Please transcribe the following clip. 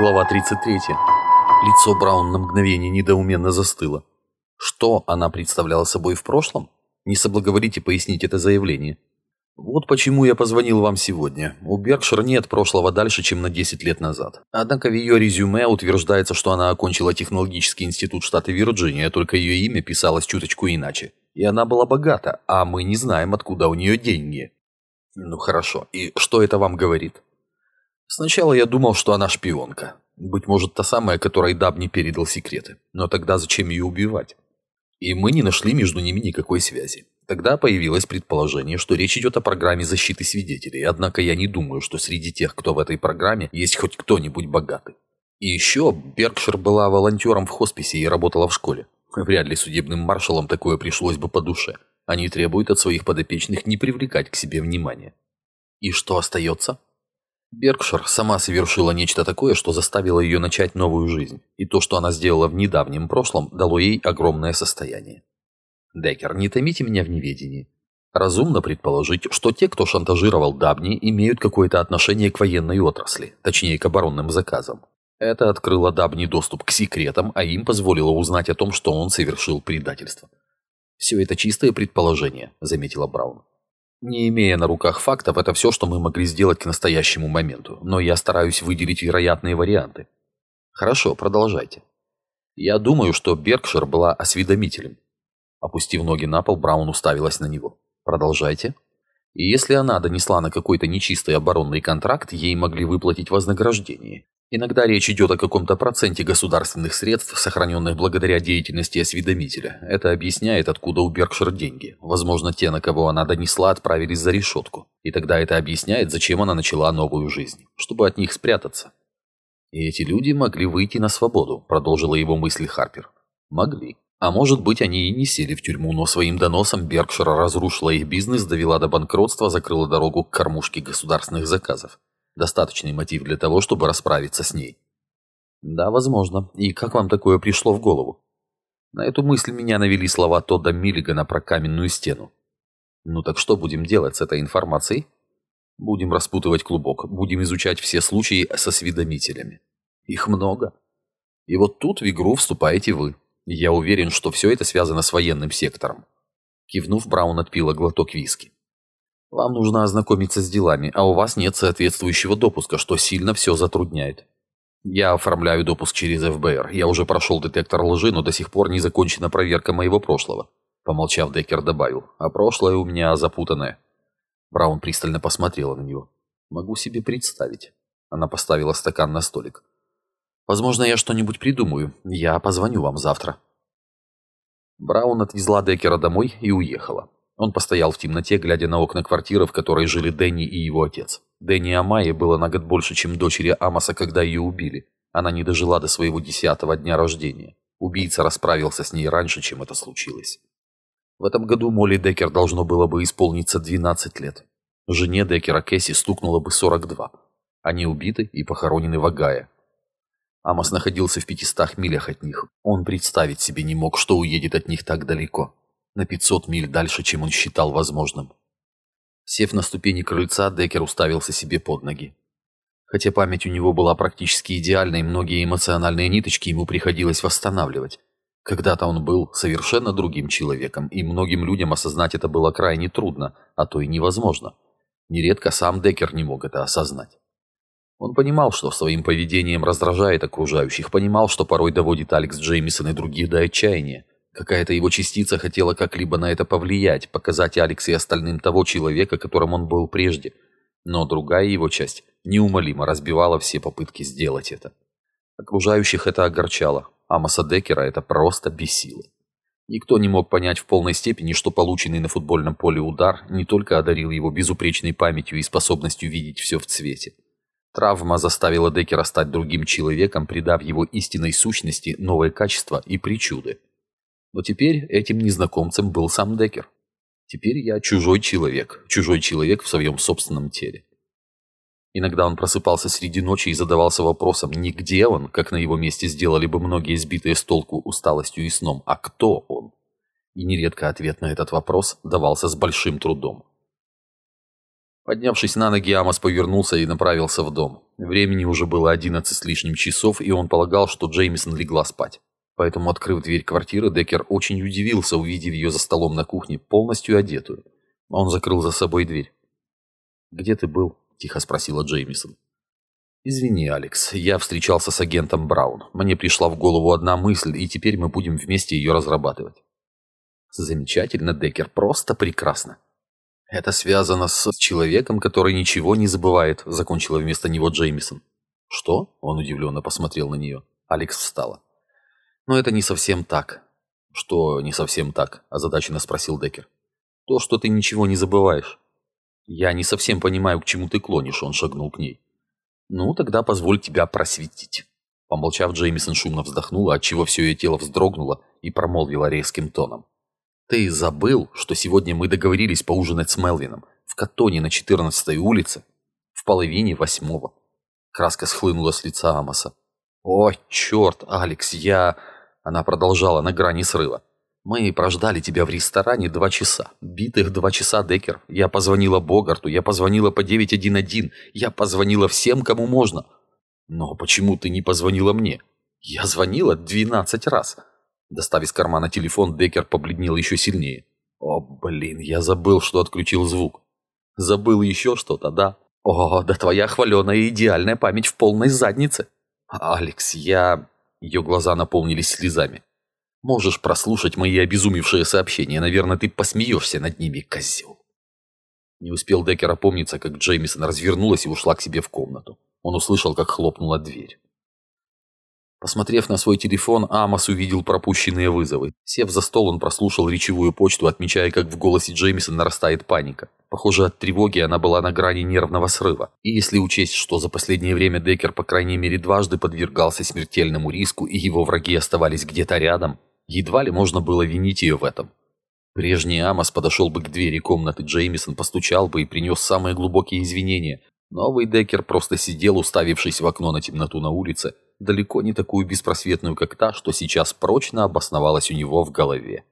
Глава 33. Лицо Браун на мгновение недоуменно застыло. Что она представляла собой в прошлом? Не соблаговолите пояснить это заявление. Вот почему я позвонил вам сегодня. У Беркшир нет прошлого дальше, чем на 10 лет назад. Однако в ее резюме утверждается, что она окончила технологический институт штата Вирджиния, только ее имя писалось чуточку иначе. И она была богата, а мы не знаем, откуда у нее деньги. Ну хорошо, и что это вам говорит? Сначала я думал, что она шпионка. Быть может, та самая, которой Даб не передал секреты. Но тогда зачем ее убивать? И мы не нашли между ними никакой связи. Тогда появилось предположение, что речь идет о программе защиты свидетелей, однако я не думаю, что среди тех, кто в этой программе, есть хоть кто-нибудь богатый. И еще Беркшир была волонтером в хосписе и работала в школе. Вряд ли судебным маршалам такое пришлось бы по душе. Они требуют от своих подопечных не привлекать к себе внимания. И что остается? Беркшир сама совершила нечто такое, что заставило ее начать новую жизнь, и то, что она сделала в недавнем прошлом, дало ей огромное состояние. Деккер, не томите меня в неведении. Разумно предположить, что те, кто шантажировал Дабни, имеют какое-то отношение к военной отрасли, точнее к оборонным заказам. Это открыло Дабни доступ к секретам, а им позволило узнать о том, что он совершил предательство. «Все это чистое предположение», — заметила Браун. Не имея на руках фактов, это все, что мы могли сделать к настоящему моменту, но я стараюсь выделить вероятные варианты. Хорошо, продолжайте. Я думаю, что Беркшир была осведомителем. Опустив ноги на пол, Браун уставилась на него. Продолжайте. И если она донесла на какой-то нечистый оборонный контракт, ей могли выплатить вознаграждение. Иногда речь идет о каком-то проценте государственных средств, сохраненных благодаря деятельности осведомителя. Это объясняет, откуда у Беркшир деньги. Возможно, те, на кого она донесла, отправились за решетку. И тогда это объясняет, зачем она начала новую жизнь. Чтобы от них спрятаться. И эти люди могли выйти на свободу, продолжила его мысль Харпер. Могли. А может быть, они и не сели в тюрьму, но своим доносом Беркшир разрушила их бизнес, довела до банкротства, закрыла дорогу к кормушке государственных заказов. Достаточный мотив для того, чтобы расправиться с ней. Да, возможно. И как вам такое пришло в голову? На эту мысль меня навели слова Тодда Миллигана про каменную стену. Ну так что будем делать с этой информацией? Будем распутывать клубок, будем изучать все случаи с осведомителями. Их много. И вот тут в игру вступаете вы. Я уверен, что все это связано с военным сектором. Кивнув, Браун отпила глоток виски. Вам нужно ознакомиться с делами, а у вас нет соответствующего допуска, что сильно все затрудняет. Я оформляю допуск через ФБР. Я уже прошел детектор лжи, но до сих пор не закончена проверка моего прошлого. Помолчав, Деккер добавил. А прошлое у меня запутанное. Браун пристально посмотрела на него. Могу себе представить. Она поставила стакан на столик. Возможно, я что-нибудь придумаю. Я позвоню вам завтра. Браун отвезла Деккера домой и уехала. Он постоял в темноте, глядя на окна квартиры, в которой жили Дэнни и его отец. Дэнни Амайе было на год больше, чем дочери Амоса, когда ее убили. Она не дожила до своего десятого дня рождения. Убийца расправился с ней раньше, чем это случилось. В этом году Молли Деккер должно было бы исполниться 12 лет. Жене Деккера Кэсси стукнуло бы 42. Они убиты и похоронены в Агае. Амос находился в 500 милях от них. Он представить себе не мог, что уедет от них так далеко на 500 миль дальше, чем он считал возможным. Сев на ступени крыльца, Деккер уставился себе под ноги. Хотя память у него была практически идеальной, многие эмоциональные ниточки ему приходилось восстанавливать. Когда-то он был совершенно другим человеком, и многим людям осознать это было крайне трудно, а то и невозможно. Нередко сам Деккер не мог это осознать. Он понимал, что своим поведением раздражает окружающих, понимал, что порой доводит Алекс Джеймисон и других до отчаяния, Какая-то его частица хотела как-либо на это повлиять, показать Алекс и остальным того человека, которым он был прежде. Но другая его часть неумолимо разбивала все попытки сделать это. Окружающих это огорчало, а Масадекера это просто бесило. Никто не мог понять в полной степени, что полученный на футбольном поле удар не только одарил его безупречной памятью и способностью видеть все в цвете. Травма заставила Деккера стать другим человеком, придав его истинной сущности новое качество и причуды. Но теперь этим незнакомцем был сам Деккер. Теперь я чужой человек, чужой человек в своем собственном теле. Иногда он просыпался среди ночи и задавался вопросом, не где он, как на его месте сделали бы многие сбитые с толку усталостью и сном, а кто он. И нередко ответ на этот вопрос давался с большим трудом. Поднявшись на ноги, Амос повернулся и направился в дом. Времени уже было одиннадцать с лишним часов, и он полагал, что Джеймисон легла спать. Поэтому, открыв дверь квартиры, Деккер очень удивился, увидев ее за столом на кухне, полностью одетую. Он закрыл за собой дверь. «Где ты был?» – тихо спросила Джеймисон. «Извини, Алекс, я встречался с агентом Браун. Мне пришла в голову одна мысль, и теперь мы будем вместе ее разрабатывать». «Замечательно, Деккер, просто прекрасно». «Это связано с человеком, который ничего не забывает», – закончила вместо него Джеймисон. «Что?» – он удивленно посмотрел на нее. Алекс встала. «Но это не совсем так». «Что не совсем так?» – озадаченно спросил Деккер. «То, что ты ничего не забываешь». «Я не совсем понимаю, к чему ты клонишь», – он шагнул к ней. «Ну, тогда позволь тебя просветить». Помолчав, Джеймисон шумно вздохнула, отчего все ее тело вздрогнуло и промолвила резким тоном. «Ты забыл, что сегодня мы договорились поужинать с Мелвином в Катоне на 14-й улице в половине восьмого?» Краска схлынула с лица Амоса. «О, черт, Алекс, я...» Она продолжала на грани срыва. Мы прождали тебя в ресторане два часа. Битых два часа, Деккер. Я позвонила Богарту, я позвонила по 911, я позвонила всем, кому можно. Но почему ты не позвонила мне? Я звонила 12 раз. Достав из кармана телефон, Деккер побледнел еще сильнее. О, блин, я забыл, что отключил звук. Забыл еще что-то, да? О, да твоя хваленая идеальная память в полной заднице. Алекс, я... Ее глаза наполнились слезами. Можешь прослушать мои обезумевшие сообщения. Наверное, ты посмеешься над ними, козел. Не успел Деккер опомниться, как Джеймисон развернулась и ушла к себе в комнату. Он услышал, как хлопнула дверь. Посмотрев на свой телефон, Амос увидел пропущенные вызовы. Сев за стол, он прослушал речевую почту, отмечая, как в голосе Джеймисона нарастает паника. Похоже, от тревоги она была на грани нервного срыва. И если учесть, что за последнее время Деккер по крайней мере дважды подвергался смертельному риску и его враги оставались где-то рядом, Едва ли можно было винить ее в этом. Прежний Амос подошел бы к двери комнаты Джеймисон, постучал бы и принес самые глубокие извинения. Новый Деккер просто сидел, уставившись в окно на темноту на улице, далеко не такую беспросветную, как та, что сейчас прочно обосновалась у него в голове.